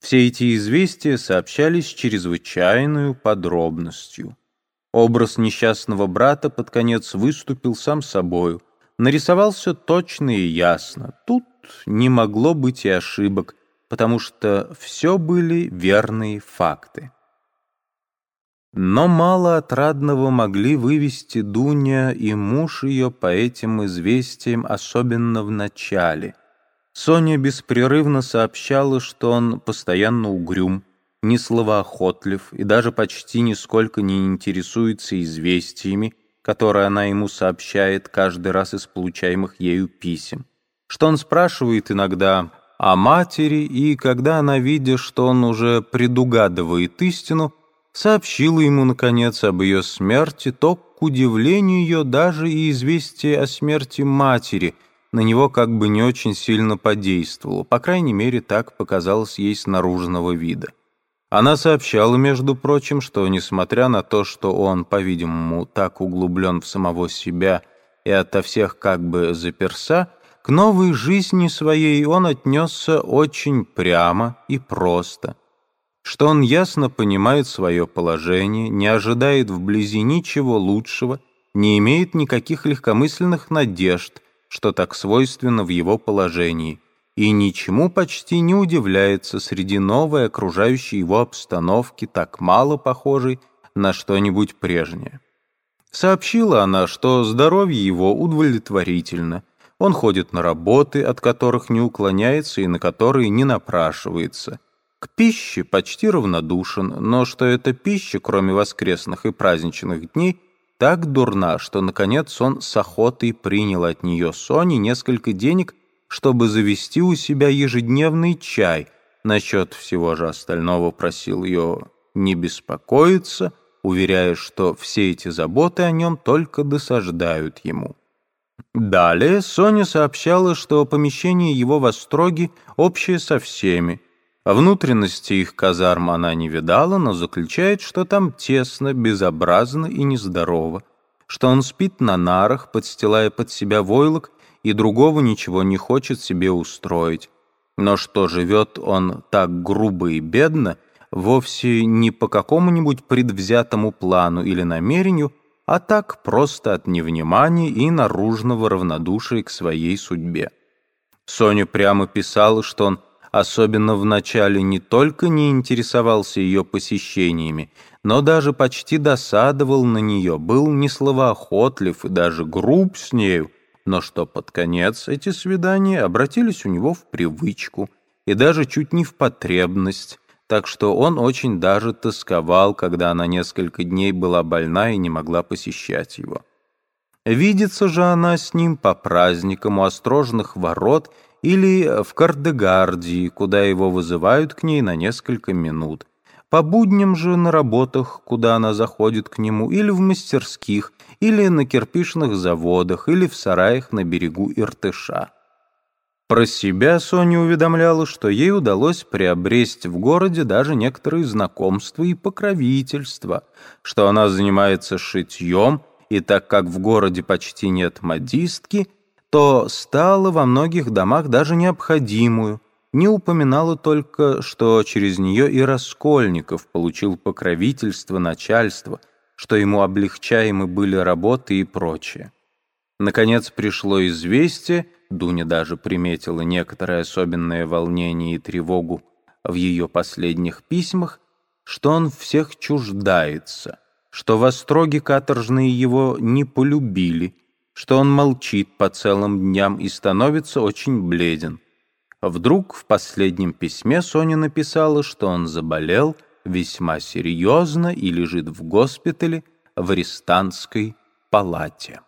Все эти известия сообщались с чрезвычайной подробностью. Образ несчастного брата под конец выступил сам собою, нарисовался точно и ясно. Тут не могло быть и ошибок, потому что все были верные факты. Но мало отрадного могли вывести Дуня и муж ее по этим известиям, особенно в начале. Соня беспрерывно сообщала, что он постоянно угрюм, не словоохотлив и даже почти нисколько не интересуется известиями, которые она ему сообщает каждый раз из получаемых ею писем, что он спрашивает иногда о матери, и когда она, видя, что он уже предугадывает истину, сообщила ему, наконец, об ее смерти, то, к удивлению ее, даже и известие о смерти матери на него как бы не очень сильно подействовало, по крайней мере, так показалось ей с наружного вида. Она сообщала, между прочим, что, несмотря на то, что он, по-видимому, так углублен в самого себя и ото всех как бы заперся, к новой жизни своей он отнесся очень прямо и просто – что он ясно понимает свое положение, не ожидает вблизи ничего лучшего, не имеет никаких легкомысленных надежд, что так свойственно в его положении, и ничему почти не удивляется среди новой окружающей его обстановки, так мало похожей на что-нибудь прежнее. Сообщила она, что здоровье его удовлетворительно, он ходит на работы, от которых не уклоняется и на которые не напрашивается – к пище почти равнодушен, но что эта пища, кроме воскресных и праздничных дней, так дурна, что, наконец, он с охотой принял от нее Сони несколько денег, чтобы завести у себя ежедневный чай. Насчет всего же остального просил ее не беспокоиться, уверяя, что все эти заботы о нем только досаждают ему. Далее Соня сообщала, что помещение его в Остроге общее со всеми, Внутренности их казарм она не видала, но заключает, что там тесно, безобразно и нездорово, что он спит на нарах, подстилая под себя войлок, и другого ничего не хочет себе устроить, но что живет он так грубо и бедно, вовсе не по какому-нибудь предвзятому плану или намерению, а так просто от невнимания и наружного равнодушия к своей судьбе. Соня прямо писала, что он особенно в начале, не только не интересовался ее посещениями, но даже почти досадовал на нее, был несловоохотлив и даже груб с нею, но что под конец эти свидания обратились у него в привычку и даже чуть не в потребность, так что он очень даже тосковал, когда она несколько дней была больна и не могла посещать его. Видится же она с ним по праздникам у острожных ворот — или в Кардегардии, куда его вызывают к ней на несколько минут. По будням же на работах, куда она заходит к нему, или в мастерских, или на кирпичных заводах, или в сараях на берегу Иртыша. Про себя Соня уведомляла, что ей удалось приобрести в городе даже некоторые знакомства и покровительства, что она занимается шитьем, и так как в городе почти нет модистки, то стала во многих домах даже необходимую, не упоминала только, что через нее и Раскольников получил покровительство начальства, что ему облегчаемы были работы и прочее. Наконец пришло известие, Дуня даже приметила некоторое особенное волнение и тревогу в ее последних письмах, что он всех чуждается, что в остроге каторжные его не полюбили — что он молчит по целым дням и становится очень бледен. Вдруг в последнем письме Соня написала, что он заболел весьма серьезно и лежит в госпитале в арестантской палате.